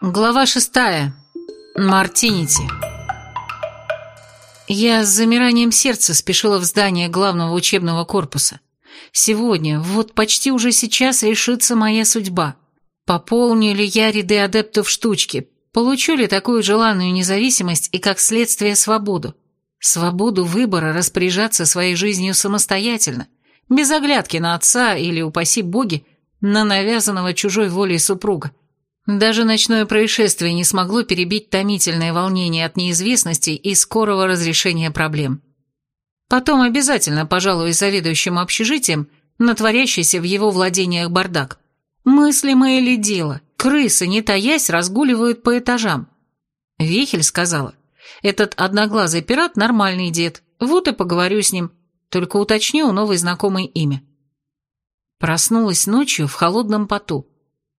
Глава шестая. Мартинити. Я с замиранием сердца спешила в здание главного учебного корпуса. Сегодня, вот почти уже сейчас решится моя судьба. Пополню ли я ряды адептов штучки, получу ли такую желанную независимость и, как следствие, свободу. Свободу выбора распоряжаться своей жизнью самостоятельно, без оглядки на отца или, упаси боги, на навязанного чужой волей супруга. Даже ночное происшествие не смогло перебить томительное волнение от неизвестности и скорого разрешения проблем. Потом обязательно пожалуюсь заведующему общежитием на творящийся в его владениях бардак. Мыслимое ли дело? Крысы, не таясь, разгуливают по этажам. Вехель сказала, этот одноглазый пират нормальный дед, вот и поговорю с ним, только уточню у новой знакомой имя. Проснулась ночью в холодном поту.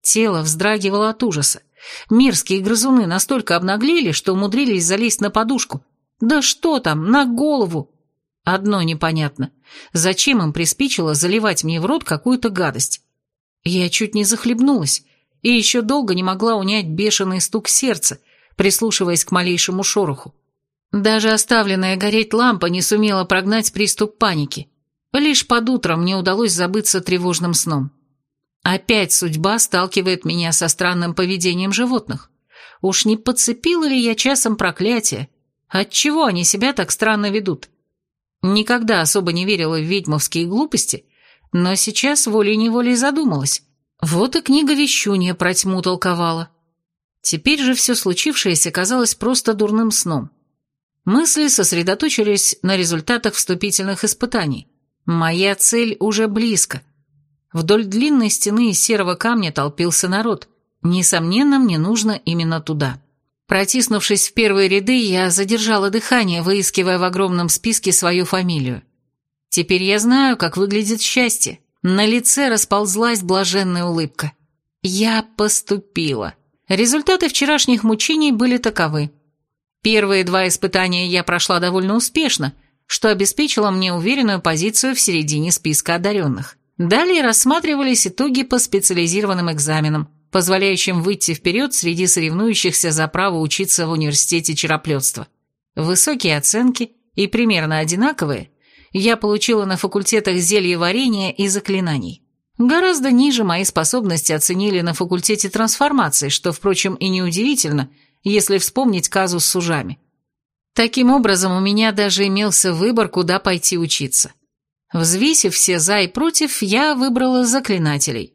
Тело вздрагивало от ужаса. Мерзкие грызуны настолько обнаглели, что умудрились залезть на подушку. Да что там, на голову! Одно непонятно. Зачем им приспичило заливать мне в рот какую-то гадость? Я чуть не захлебнулась и еще долго не могла унять бешеный стук сердца, прислушиваясь к малейшему шороху. Даже оставленная гореть лампа не сумела прогнать приступ паники. Лишь под утром мне удалось забыться тревожным сном. Опять судьба сталкивает меня со странным поведением животных. Уж не подцепила ли я часом проклятие? Отчего они себя так странно ведут? Никогда особо не верила в ведьмовские глупости, но сейчас волей-неволей задумалась. Вот и книга вещунья про тьму толковала. Теперь же все случившееся казалось просто дурным сном. Мысли сосредоточились на результатах вступительных испытаний. Моя цель уже близко. Вдоль длинной стены из серого камня толпился народ. Несомненно, мне нужно именно туда. Протиснувшись в первые ряды, я задержала дыхание, выискивая в огромном списке свою фамилию. Теперь я знаю, как выглядит счастье. На лице расползлась блаженная улыбка. Я поступила. Результаты вчерашних мучений были таковы. Первые два испытания я прошла довольно успешно, что обеспечило мне уверенную позицию в середине списка одаренных. Далее рассматривались итоги по специализированным экзаменам, позволяющим выйти вперед среди соревнующихся за право учиться в университете чероплетства. Высокие оценки и примерно одинаковые я получила на факультетах зельеварения и заклинаний. Гораздо ниже мои способности оценили на факультете трансформации, что, впрочем, и неудивительно, если вспомнить казус с ужами. Таким образом, у меня даже имелся выбор, куда пойти учиться. Взвесив все «за» и «против», я выбрала заклинателей.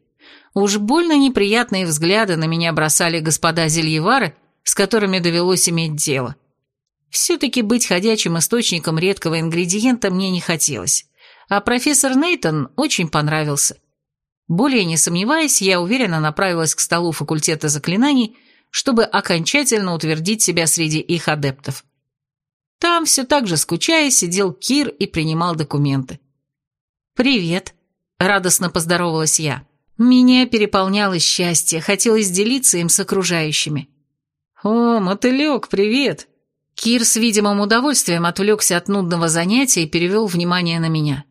Уж больно неприятные взгляды на меня бросали господа зельевары, с которыми довелось иметь дело. Все-таки быть ходячим источником редкого ингредиента мне не хотелось, а профессор Нейтон очень понравился. Более не сомневаясь, я уверенно направилась к столу факультета заклинаний, чтобы окончательно утвердить себя среди их адептов. Там все так же скучая сидел Кир и принимал документы. «Привет», — радостно поздоровалась я. Меня переполняло счастье, хотелось делиться им с окружающими. «О, мотылек, привет!» Кир с видимым удовольствием отвлекся от нудного занятия и перевел внимание на меня.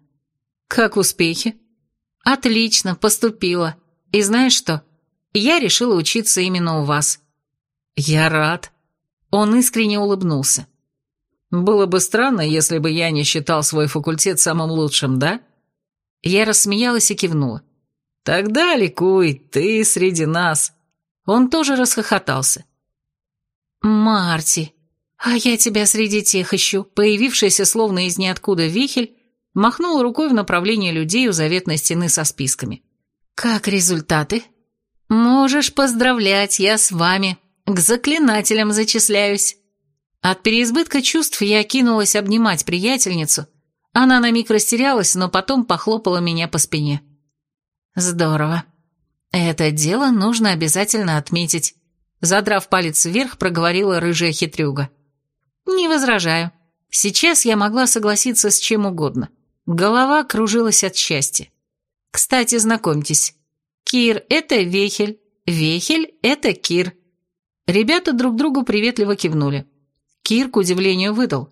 «Как успехи?» «Отлично, поступила. И знаешь что? Я решила учиться именно у вас». «Я рад». Он искренне улыбнулся. «Было бы странно, если бы я не считал свой факультет самым лучшим, да?» Я рассмеялась и кивнула. «Тогда ликуй, ты среди нас». Он тоже расхохотался. «Марти, а я тебя среди тех ищу», появившийся словно из ниоткуда вихель, махнул рукой в направлении людей у заветной стены со списками. «Как результаты?» «Можешь поздравлять, я с вами. К заклинателям зачисляюсь». От переизбытка чувств я кинулась обнимать приятельницу, она на миг растерялась, но потом похлопала меня по спине. «Здорово. Это дело нужно обязательно отметить», задрав палец вверх, проговорила рыжая хитрюга. «Не возражаю. Сейчас я могла согласиться с чем угодно. Голова кружилась от счастья. Кстати, знакомьтесь. Кир — это Вехель, Вехель — это Кир». Ребята друг другу приветливо кивнули. Кир, к удивлению, выдал.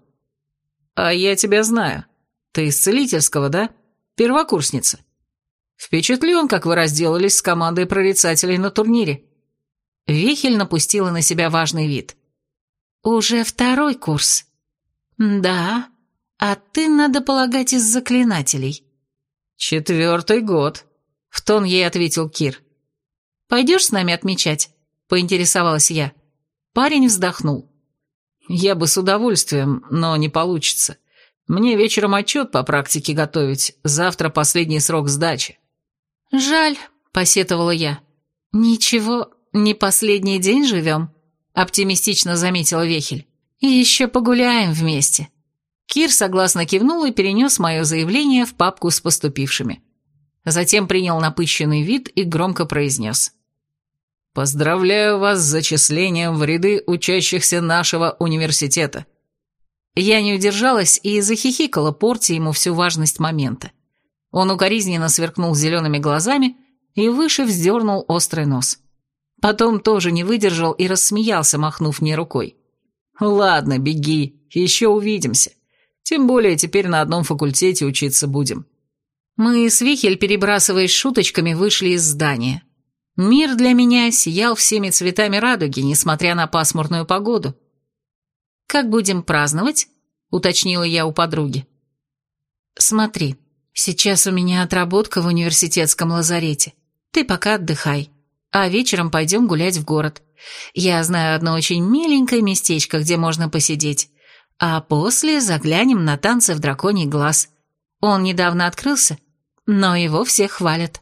«А я тебя знаю. Ты из целительского, да? Первокурсница. Впечатлен, как вы разделались с командой прорицателей на турнире. Вихель напустила на себя важный вид. «Уже второй курс?» «Да, а ты, надо полагать, из заклинателей». «Четвертый год», — в тон ей ответил Кир. «Пойдешь с нами отмечать?» — поинтересовалась я. Парень вздохнул. «Я бы с удовольствием, но не получится. Мне вечером отчет по практике готовить, завтра последний срок сдачи». «Жаль», — посетовала я. «Ничего, не последний день живем», — оптимистично заметила Вехель. «И еще погуляем вместе». Кир согласно кивнул и перенес мое заявление в папку с поступившими. Затем принял напыщенный вид и громко произнес. «Поздравляю вас с зачислением в ряды учащихся нашего университета». Я не удержалась и захихикала, порти ему всю важность момента. Он укоризненно сверкнул зелеными глазами и выше вздернул острый нос. Потом тоже не выдержал и рассмеялся, махнув мне рукой. «Ладно, беги, еще увидимся. Тем более теперь на одном факультете учиться будем». Мы с Вихель, перебрасываясь шуточками, вышли из здания. Мир для меня сиял всеми цветами радуги, несмотря на пасмурную погоду. «Как будем праздновать?» — уточнила я у подруги. «Смотри, сейчас у меня отработка в университетском лазарете. Ты пока отдыхай, а вечером пойдем гулять в город. Я знаю одно очень миленькое местечко, где можно посидеть. А после заглянем на танцы в драконий глаз. Он недавно открылся, но его все хвалят.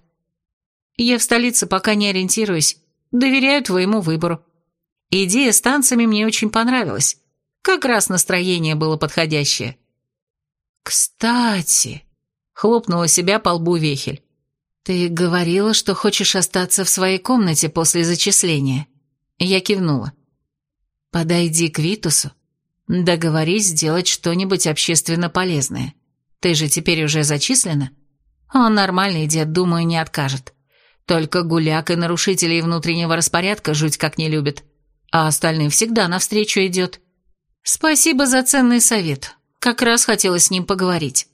Я в столице пока не ориентируюсь, доверяю твоему выбору. Идея с танцами мне очень понравилась. Как раз настроение было подходящее. «Кстати», — хлопнула себя по лбу Вехель, «ты говорила, что хочешь остаться в своей комнате после зачисления». Я кивнула. «Подойди к Витусу, договорись сделать что-нибудь общественно полезное. Ты же теперь уже зачислена? Он нормальный дед, думаю, не откажет. Только гуляк и нарушителей внутреннего распорядка жуть как не любит, а остальным всегда навстречу идет». «Спасибо за ценный совет. Как раз хотела с ним поговорить.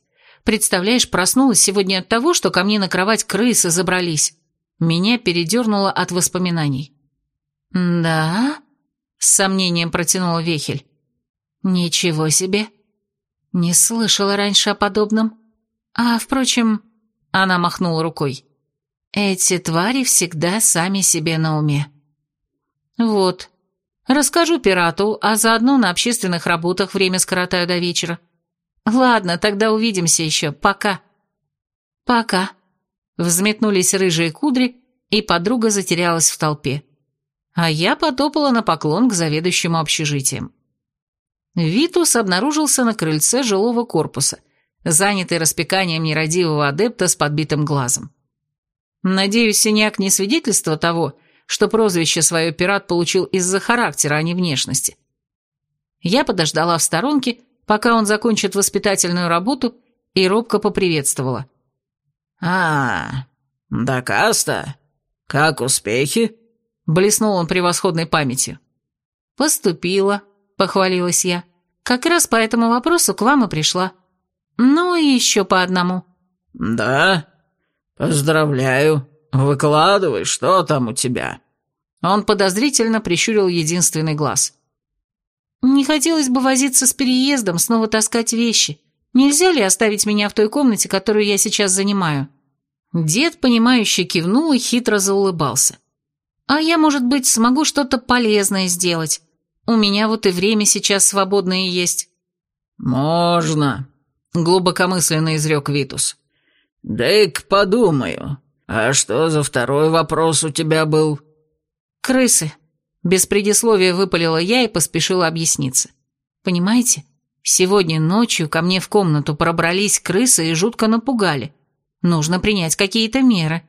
Представляешь, проснулась сегодня от того, что ко мне на кровать крысы забрались. Меня передернуло от воспоминаний». «Да?» — с сомнением протянула Вехель. «Ничего себе. Не слышала раньше о подобном. А, впрочем...» — она махнула рукой. «Эти твари всегда сами себе на уме». «Вот, Расскажу пирату, а заодно на общественных работах время скоротаю до вечера. Ладно, тогда увидимся еще. Пока. Пока. Взметнулись рыжие кудри, и подруга затерялась в толпе. А я потопала на поклон к заведующему общежитием. Витус обнаружился на крыльце жилого корпуса, занятый распеканием нерадивого адепта с подбитым глазом. Надеюсь, синяк не свидетельство того, что прозвище свое пират получил из-за характера, а не внешности. Я подождала в сторонке, пока он закончит воспитательную работу, и робко поприветствовала. «А, да Каста, как успехи?» Блеснул он превосходной памятью. «Поступила», — похвалилась я. «Как раз по этому вопросу к вам и пришла. Ну и еще по одному». «Да? Поздравляю. «Выкладывай, что там у тебя?» Он подозрительно прищурил единственный глаз. «Не хотелось бы возиться с переездом, снова таскать вещи. Нельзя ли оставить меня в той комнате, которую я сейчас занимаю?» Дед, понимающе кивнул и хитро заулыбался. «А я, может быть, смогу что-то полезное сделать. У меня вот и время сейчас свободное есть». «Можно», — глубокомысленно изрек Витус. «Дай-ка подумаю. «А что за второй вопрос у тебя был?» «Крысы». Без предисловия выпалила я и поспешила объясниться. «Понимаете, сегодня ночью ко мне в комнату пробрались крысы и жутко напугали. Нужно принять какие-то меры».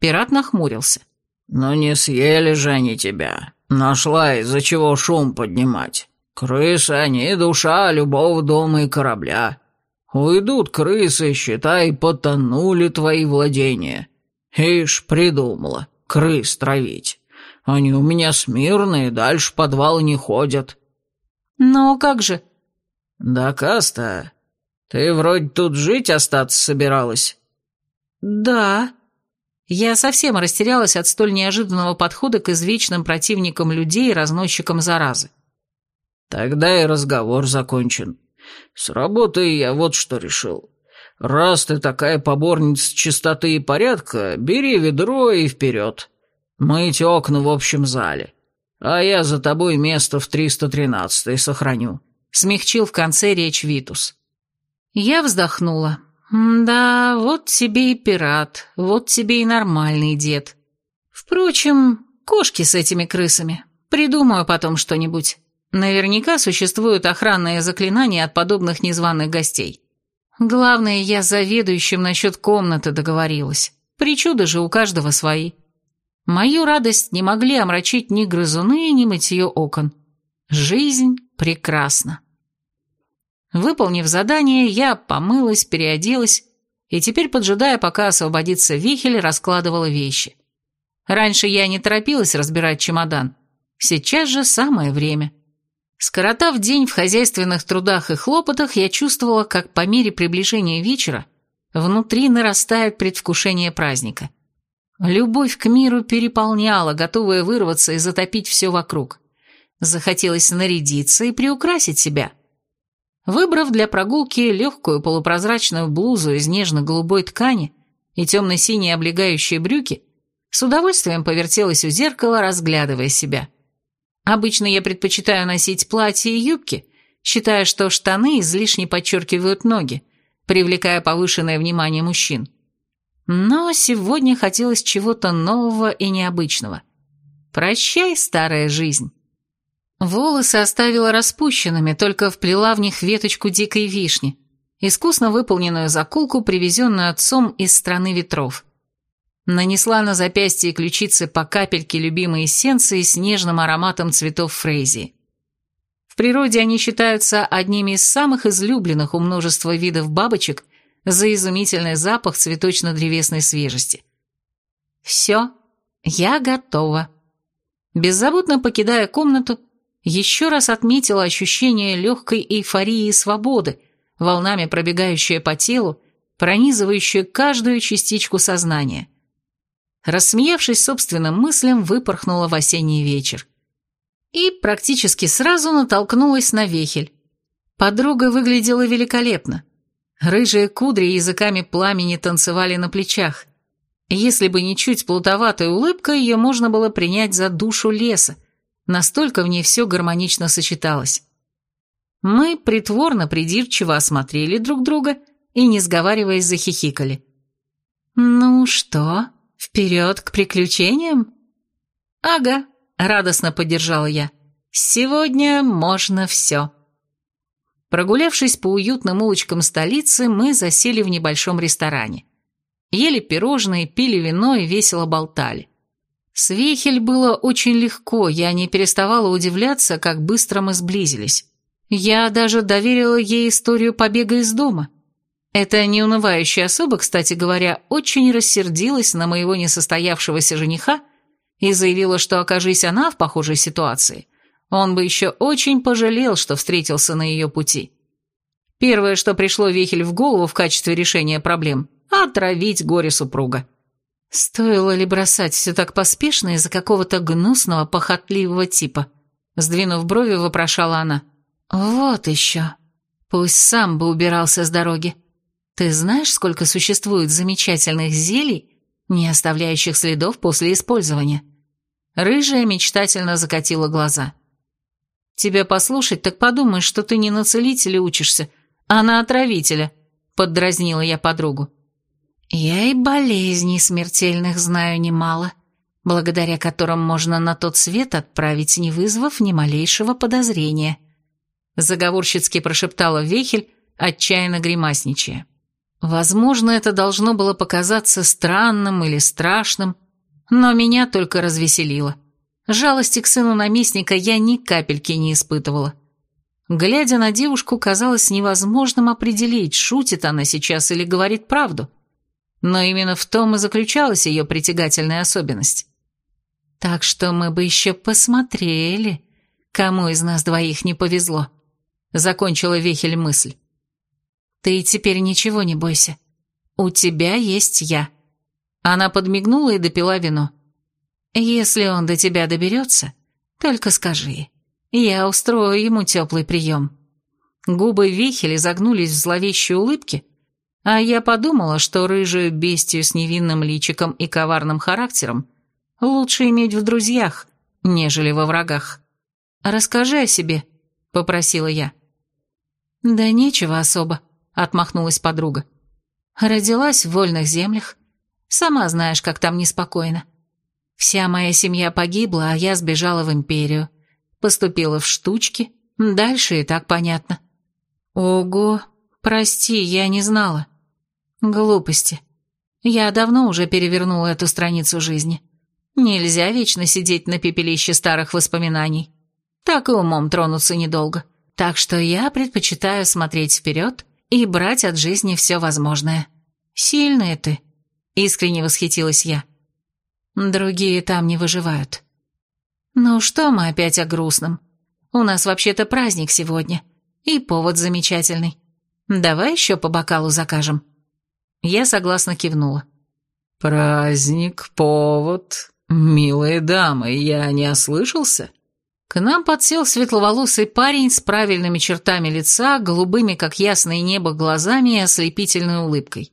Пират нахмурился. «Ну не съели же они тебя. Нашла из-за чего шум поднимать. Крысы они душа любого дома и корабля. Уйдут крысы, считай, потонули твои владения. Ишь, придумала, крыс травить. Они у меня смирные, дальше подвал не ходят. Ну, как же? Да, Каста, ты вроде тут жить остаться собиралась. Да. Я совсем растерялась от столь неожиданного подхода к извечным противникам людей и разносчикам заразы. Тогда и разговор закончен. С работой я вот что решил. Раз ты такая поборница чистоты и порядка, бери ведро и вперед. Мыть окна в общем зале. А я за тобой место в 313-й сохраню. Смягчил в конце речь Витус. Я вздохнула. Да, вот тебе и пират, вот тебе и нормальный дед. Впрочем, кошки с этими крысами. Придумаю потом что-нибудь. Наверняка существуют охранные заклинания от подобных незваных гостей. Главное, я с заведующим насчет комнаты договорилась. Причуды же у каждого свои. Мою радость не могли омрачить ни грызуны, ни мытье окон. Жизнь прекрасна. Выполнив задание, я помылась, переоделась и теперь, поджидая, пока освободится вихель, раскладывала вещи. Раньше я не торопилась разбирать чемодан. Сейчас же самое время. Скоротав день в хозяйственных трудах и хлопотах, я чувствовала, как по мере приближения вечера внутри нарастает предвкушение праздника. Любовь к миру переполняла, готовая вырваться и затопить все вокруг. Захотелось нарядиться и приукрасить себя – Выбрав для прогулки легкую полупрозрачную блузу из нежно-голубой ткани и темно-синие облегающие брюки, с удовольствием повертелась у зеркала, разглядывая себя. Обычно я предпочитаю носить платья и юбки, считая, что штаны излишне подчеркивают ноги, привлекая повышенное внимание мужчин. Но сегодня хотелось чего-то нового и необычного. Прощай, старая жизнь. Волосы оставила распущенными, только вплела в них веточку дикой вишни, искусно выполненную заколку, привезенную отцом из страны ветров. Нанесла на запястье и ключицы по капельке любимой эссенции с нежным ароматом цветов фрейзии. В природе они считаются одними из самых излюбленных у множества видов бабочек за изумительный запах цветочно-древесной свежести. «Все, я готова». Беззаботно покидая комнату, еще раз отметила ощущение легкой эйфории и свободы, волнами пробегающее по телу, пронизывающее каждую частичку сознания. Рассмеявшись собственным мыслям, выпорхнула в осенний вечер. И практически сразу натолкнулась на вехель. Подруга выглядела великолепно. Рыжие кудри языками пламени танцевали на плечах. Если бы не чуть плутоватая улыбка, ее можно было принять за душу леса, Настолько в ней все гармонично сочеталось. Мы притворно придирчиво осмотрели друг друга и, не сговариваясь, захихикали. «Ну что, вперед к приключениям?» «Ага», — радостно поддержала я. «Сегодня можно все». Прогулявшись по уютным улочкам столицы, мы засели в небольшом ресторане. Ели пирожные, пили вино и весело болтали. С Вихель было очень легко, я не переставала удивляться, как быстро мы сблизились. Я даже доверила ей историю побега из дома. Эта неунывающая особа, кстати говоря, очень рассердилась на моего несостоявшегося жениха и заявила, что, окажись она в похожей ситуации, он бы еще очень пожалел, что встретился на ее пути. Первое, что пришло Вихель в голову в качестве решения проблем – отравить горе супруга. Стоило ли бросать все так поспешно из-за какого-то гнусного, похотливого типа? Сдвинув брови, вопрошала она. Вот еще. Пусть сам бы убирался с дороги. Ты знаешь, сколько существует замечательных зелий, не оставляющих следов после использования? Рыжая мечтательно закатила глаза. Тебя послушать, так подумаешь, что ты не на целителя учишься, а на отравителя, поддразнила я подругу. Я и болезней смертельных знаю немало, благодаря которым можно на тот свет отправить, не вызвав ни малейшего подозрения. Заговорщицки прошептала Вехель, отчаянно гримасничая. Возможно, это должно было показаться странным или страшным, но меня только развеселило. Жалости к сыну наместника я ни капельки не испытывала. Глядя на девушку, казалось невозможным определить, шутит она сейчас или говорит правду – но именно в том и заключалась ее притягательная особенность. Так что мы бы еще посмотрели, кому из нас двоих не повезло, закончила Вехель мысль. Ты теперь ничего не бойся. У тебя есть я. Она подмигнула и допила вино. «Если он до тебя доберется, только скажи. Я устрою ему теплый прием». Губы Вихеля загнулись в зловещей улыбке, а я подумала, что рыжую бестию с невинным личиком и коварным характером лучше иметь в друзьях, нежели во врагах. «Расскажи о себе», — попросила я. «Да нечего особо», — отмахнулась подруга. «Родилась в вольных землях. Сама знаешь, как там неспокойно. Вся моя семья погибла, а я сбежала в империю. Поступила в штучки. Дальше и так понятно». «Ого, прости, я не знала». Глупости. Я давно уже перевернула эту страницу жизни. Нельзя вечно сидеть на пепелище старых воспоминаний. Так и умом тронуться недолго. Так что я предпочитаю смотреть вперед и брать от жизни все возможное. Сильная ты, искренне восхитилась я. Другие там не выживают. Ну что мы опять о грустном? У нас вообще-то праздник сегодня. И повод замечательный. Давай еще по бокалу закажем. Я согласно кивнула. «Праздник, повод, милые дамы, я не ослышался?» К нам подсел светловолосый парень с правильными чертами лица, голубыми, как ясное небо, глазами и ослепительной улыбкой.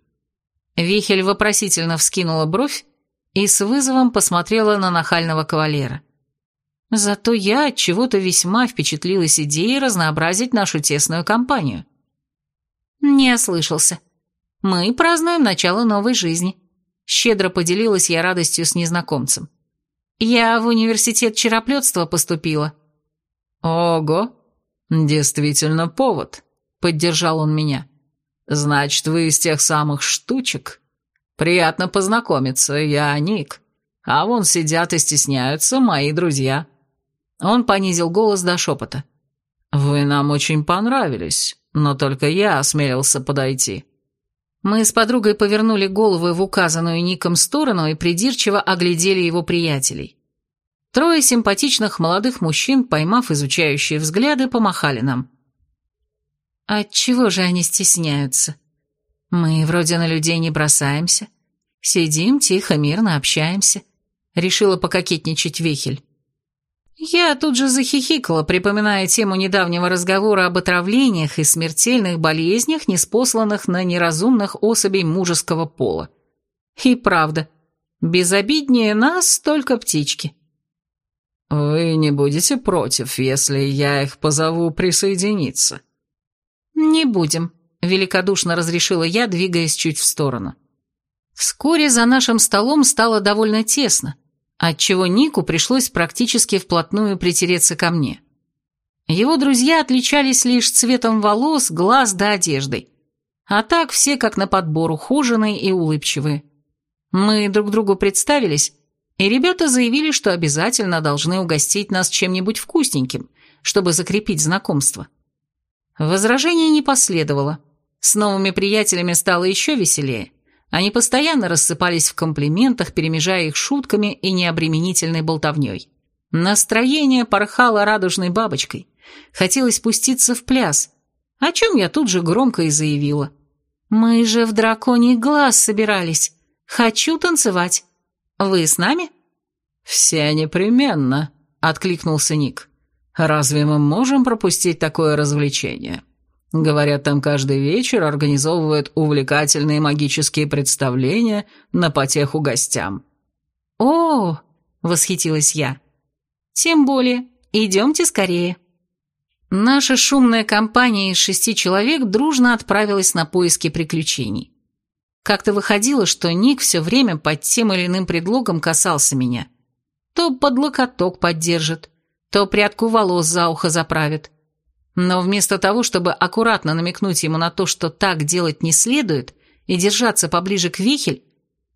Вихель вопросительно вскинула бровь и с вызовом посмотрела на нахального кавалера. Зато я от чего-то весьма впечатлилась идеей разнообразить нашу тесную компанию. Не ослышался. Мы празднуем начало новой жизни. Щедро поделилась я радостью с незнакомцем. Я в университет чероплетства поступила. Ого, действительно повод, поддержал он меня. Значит, вы из тех самых штучек? Приятно познакомиться, я Ник. А вон сидят и стесняются мои друзья. Он понизил голос до шепота. Вы нам очень понравились, но только я осмелился подойти. Мы с подругой повернули головы в указанную Ником сторону и придирчиво оглядели его приятелей. Трое симпатичных молодых мужчин, поймав изучающие взгляды, помахали нам. Отчего же они стесняются? Мы вроде на людей не бросаемся. Сидим тихо, мирно общаемся. Решила пококетничать Вихель. Я тут же захихикала, припоминая тему недавнего разговора об отравлениях и смертельных болезнях, неспосланных на неразумных особей мужеского пола. И правда, безобиднее нас только птички. «Вы не будете против, если я их позову присоединиться?» «Не будем», — великодушно разрешила я, двигаясь чуть в сторону. Вскоре за нашим столом стало довольно тесно, отчего Нику пришлось практически вплотную притереться ко мне. Его друзья отличались лишь цветом волос, глаз да одеждой. А так все как на подбор ухоженные и улыбчивые. Мы друг другу представились, и ребята заявили, что обязательно должны угостить нас чем-нибудь вкусненьким, чтобы закрепить знакомство. Возражений не последовало. С новыми приятелями стало еще веселее. Они постоянно рассыпались в комплиментах, перемежая их шутками и необременительной болтовней. Настроение порхало радужной бабочкой. Хотелось спуститься в пляс, о чем я тут же громко и заявила. «Мы же в драконий глаз собирались. Хочу танцевать. Вы с нами?» «Все непременно», — откликнулся Ник. «Разве мы можем пропустить такое развлечение?» Говорят, там каждый вечер организовывают увлекательные магические представления на потеху гостям. «О!» — восхитилась я. «Тем более, идемте скорее». Наша шумная компания из шести человек дружно отправилась на поиски приключений. Как-то выходило, что Ник все время под тем или иным предлогом касался меня. То под локоток поддержит, то прядку волос за ухо заправит, но вместо того, чтобы аккуратно намекнуть ему на то, что так делать не следует, и держаться поближе к вихель,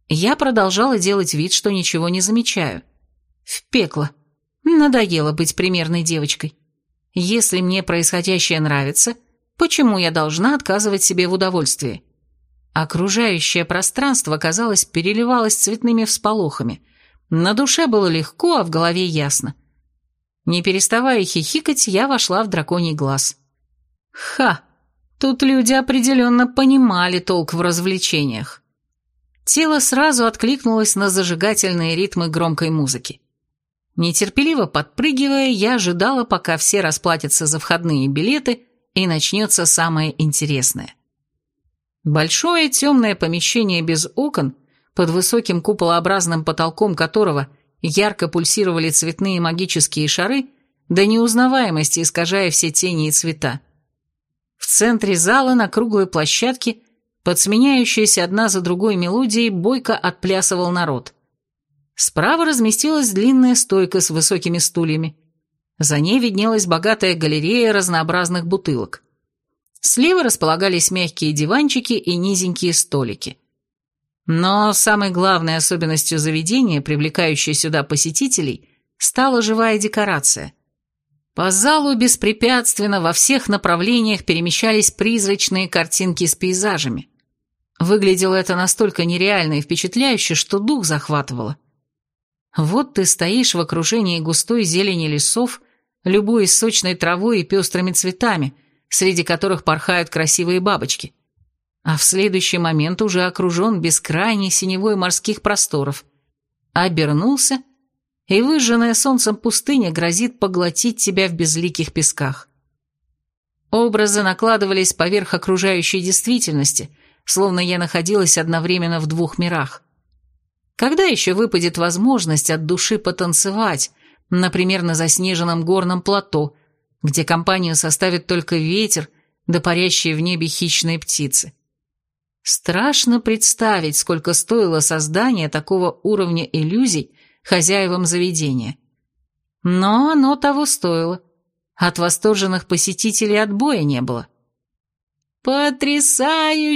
я продолжала делать вид, что ничего не замечаю. В пекло. Надоело быть примерной девочкой. Если мне происходящее нравится, почему я должна отказывать себе в удовольствии? Окружающее пространство, казалось, переливалось цветными всполохами. На душе было легко, а в голове ясно. Не переставая хихикать, я вошла в драконий глаз. Ха! Тут люди определенно понимали толк в развлечениях. Тело сразу откликнулось на зажигательные ритмы громкой музыки. Нетерпеливо подпрыгивая, я ожидала, пока все расплатятся за входные билеты, и начнется самое интересное. Большое темное помещение без окон, под высоким куполообразным потолком которого ярко пульсировали цветные магические шары, до неузнаваемости искажая все тени и цвета. В центре зала на круглой площадке под сменяющейся одна за другой мелодией бойко отплясывал народ. Справа разместилась длинная стойка с высокими стульями. За ней виднелась богатая галерея разнообразных бутылок. Слева располагались мягкие диванчики и низенькие столики. Но самой главной особенностью заведения, привлекающей сюда посетителей, стала живая декорация. По залу беспрепятственно во всех направлениях перемещались призрачные картинки с пейзажами. Выглядело это настолько нереально и впечатляюще, что дух захватывало. Вот ты стоишь в окружении густой зелени лесов, любуясь сочной травой и пестрыми цветами, среди которых порхают красивые бабочки. А в следующий момент уже окружен бескрайней синевой морских просторов. Обернулся, и выжженная солнцем пустыня грозит поглотить тебя в безликих песках. Образы накладывались поверх окружающей действительности – словно я находилась одновременно в двух мирах. Когда еще выпадет возможность от души потанцевать, например, на заснеженном горном плато, где компанию составит только ветер да парящие в небе хищные птицы? Страшно представить, сколько стоило создание такого уровня иллюзий хозяевам заведения. Но оно того стоило. От восторженных посетителей отбоя не было. «Потрясающе!»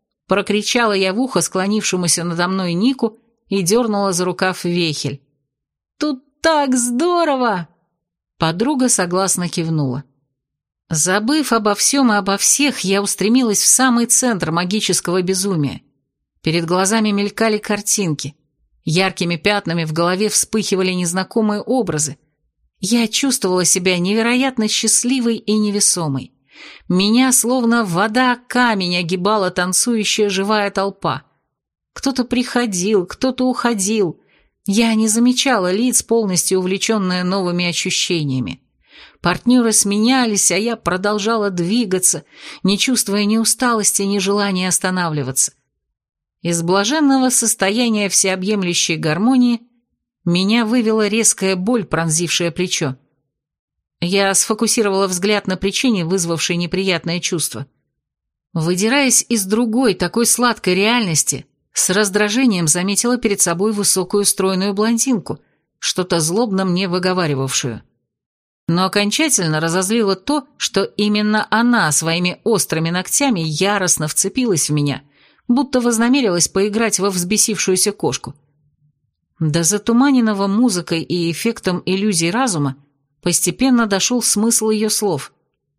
– прокричала я в ухо склонившемуся надо мной Нику и дернула за рукав вехель. «Тут так здорово!» Подруга согласно кивнула. Забыв обо всем и обо всех, я устремилась в самый центр магического безумия. Перед глазами мелькали картинки. Яркими пятнами в голове вспыхивали незнакомые образы. Я чувствовала себя невероятно счастливой и невесомой. Меня словно вода камень огибала танцующая живая толпа. Кто-то приходил, кто-то уходил. Я не замечала лиц, полностью увлеченная новыми ощущениями. Партнеры сменялись, а я продолжала двигаться, не чувствуя ни усталости, ни желания останавливаться. Из блаженного состояния всеобъемлющей гармонии меня вывела резкая боль, пронзившая плечо. Я сфокусировала взгляд на причине, вызвавшей неприятное чувство. Выдираясь из другой, такой сладкой реальности, с раздражением заметила перед собой высокую стройную блондинку, что-то злобно мне выговаривавшую. Но окончательно разозлило то, что именно она своими острыми ногтями яростно вцепилась в меня, будто вознамерилась поиграть во взбесившуюся кошку. До затуманенного музыкой и эффектом иллюзий разума Постепенно дошел смысл ее слов.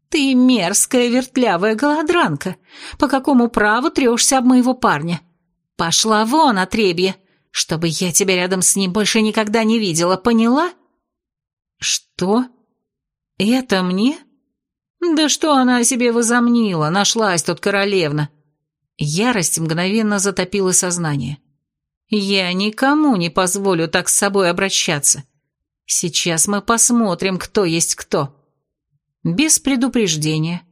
«Ты мерзкая вертлявая голодранка. По какому праву трешься об моего парня? Пошла вон, отребье, чтобы я тебя рядом с ним больше никогда не видела, поняла?» «Что? Это мне?» «Да что она о себе возомнила? Нашлась тут королевна!» Ярость мгновенно затопила сознание. «Я никому не позволю так с собой обращаться. Сейчас мы посмотрим, кто есть кто. Без предупреждения,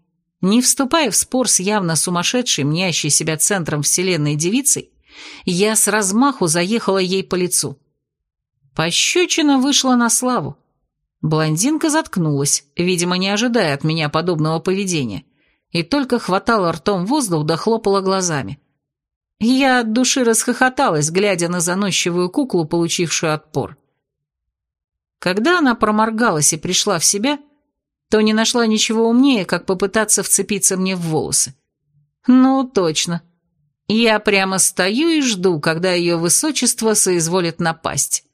не вступая в спор с явно сумасшедшей, мнящей себя центром вселенной девицей, я с размаху заехала ей по лицу. Пощечина вышла на славу. Блондинка заткнулась, видимо, не ожидая от меня подобного поведения, и только хватала ртом воздух да хлопала глазами. Я от души расхохоталась, глядя на заносчивую куклу, получившую отпор. Когда она проморгалась и пришла в себя, то не нашла ничего умнее, как попытаться вцепиться мне в волосы. Ну, точно. Я прямо стою и жду, когда ее высочество соизволит напасть.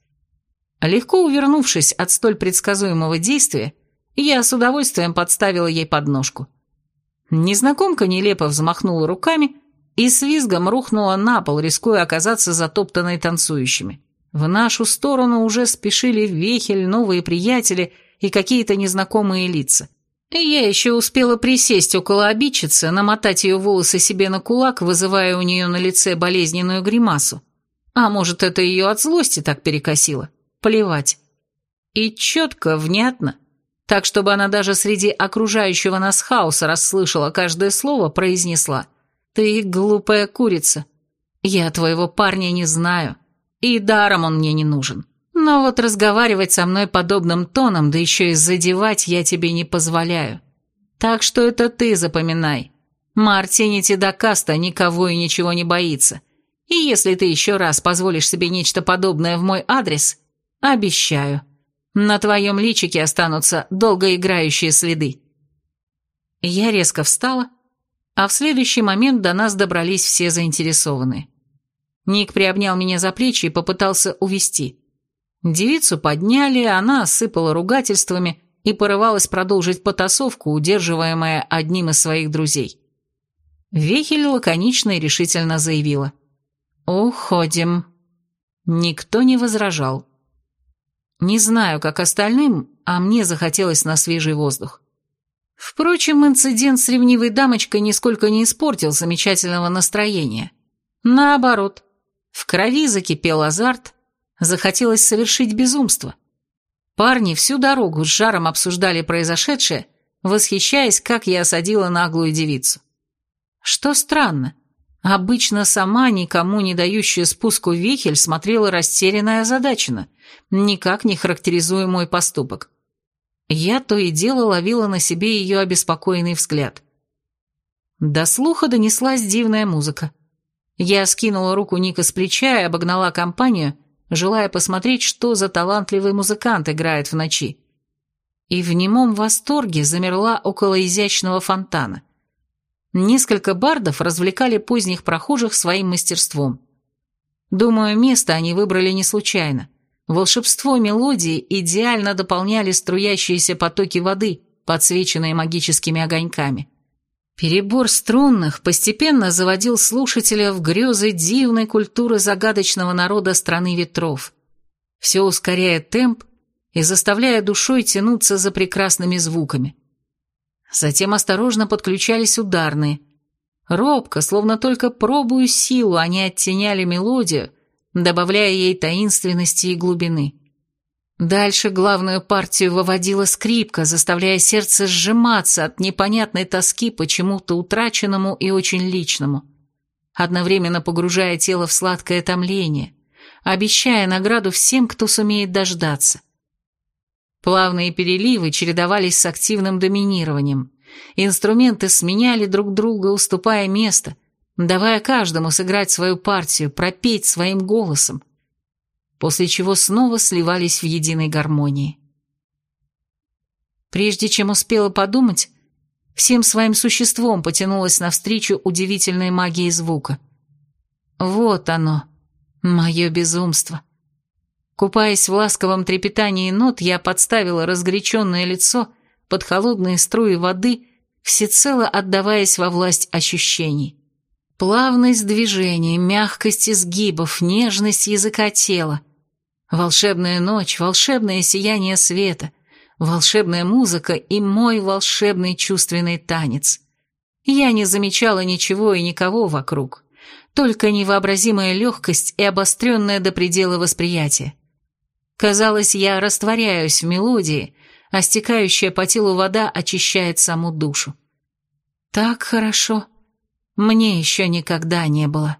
Легко увернувшись от столь предсказуемого действия, я с удовольствием подставила ей подножку. Незнакомка нелепо взмахнула руками и с визгом рухнула на пол, рискуя оказаться затоптанной танцующими. В нашу сторону уже спешили Вехель, новые приятели и какие-то незнакомые лица. Я еще успела присесть около обидчицы, намотать ее волосы себе на кулак, вызывая у нее на лице болезненную гримасу. А может, это ее от злости так перекосило? Плевать. И четко, внятно, так, чтобы она даже среди окружающего нас хаоса расслышала каждое слово, произнесла. «Ты глупая курица. Я твоего парня не знаю, и даром он мне не нужен. Но вот разговаривать со мной подобным тоном, да еще и задевать я тебе не позволяю. Так что это ты запоминай. Мартини Тидакаста никого и ничего не боится. И если ты еще раз позволишь себе нечто подобное в мой адрес, обещаю, на твоем личике останутся долгоиграющие следы. Я резко встала, а в следующий момент до нас добрались все заинтересованные. Ник приобнял меня за плечи и попытался увести. Девицу подняли, она осыпала ругательствами и порывалась продолжить потасовку, удерживаемая одним из своих друзей. Вехель лаконично и решительно заявила. «Уходим». Никто не возражал. Не знаю, как остальным, а мне захотелось на свежий воздух. Впрочем, инцидент с ревнивой дамочкой нисколько не испортил замечательного настроения. Наоборот, в крови закипел азарт, захотелось совершить безумство. Парни всю дорогу с жаром обсуждали произошедшее, восхищаясь, как я осадила наглую девицу. Что странно, обычно сама, никому не дающая спуску вихель, смотрела растерянно и озадаченно, никак не характеризуя мой поступок. Я то и дело ловила на себе ее обеспокоенный взгляд. До слуха донеслась дивная музыка. Я скинула руку Ника с плеча и обогнала компанию, желая посмотреть, что за талантливый музыкант играет в ночи. И в немом восторге замерла около изящного фонтана. Несколько бардов развлекали поздних прохожих своим мастерством. Думаю, место они выбрали не случайно. Волшебство мелодии идеально дополняли струящиеся потоки воды, подсвеченные магическими огоньками. Перебор струнных постепенно заводил слушателя в грезы дивной культуры загадочного народа страны ветров, все ускоряя темп и заставляя душой тянуться за прекрасными звуками. Затем осторожно подключались ударные. Робко, словно только пробую силу, они оттеняли мелодию, добавляя ей таинственности и глубины. Дальше главную партию выводила скрипка, заставляя сердце сжиматься от непонятной тоски почему-то утраченному и очень личному, одновременно погружая тело в сладкое томление, обещая награду всем, кто сумеет дождаться. Плавные переливы чередовались с активным доминированием. Инструменты сменяли друг друга, уступая место, давая каждому сыграть свою партию, пропеть своим голосом, после чего снова сливались в единой гармонии. Прежде чем успела подумать, всем своим существом потянулась навстречу удивительной магии звука. Вот оно, мое безумство. Купаясь в ласковом трепетании нот, я подставила разгоряченное лицо под холодные струи воды, всецело отдаваясь во власть ощущений. Плавность движений, мягкость изгибов, нежность языка тела — Волшебная ночь, волшебное сияние света, волшебная музыка и мой волшебный чувственный танец. Я не замечала ничего и никого вокруг, только невообразимая легкость и обостренное до предела восприятие. Казалось, я растворяюсь в мелодии, а стекающая по телу вода очищает саму душу. Так хорошо. Мне еще никогда не было.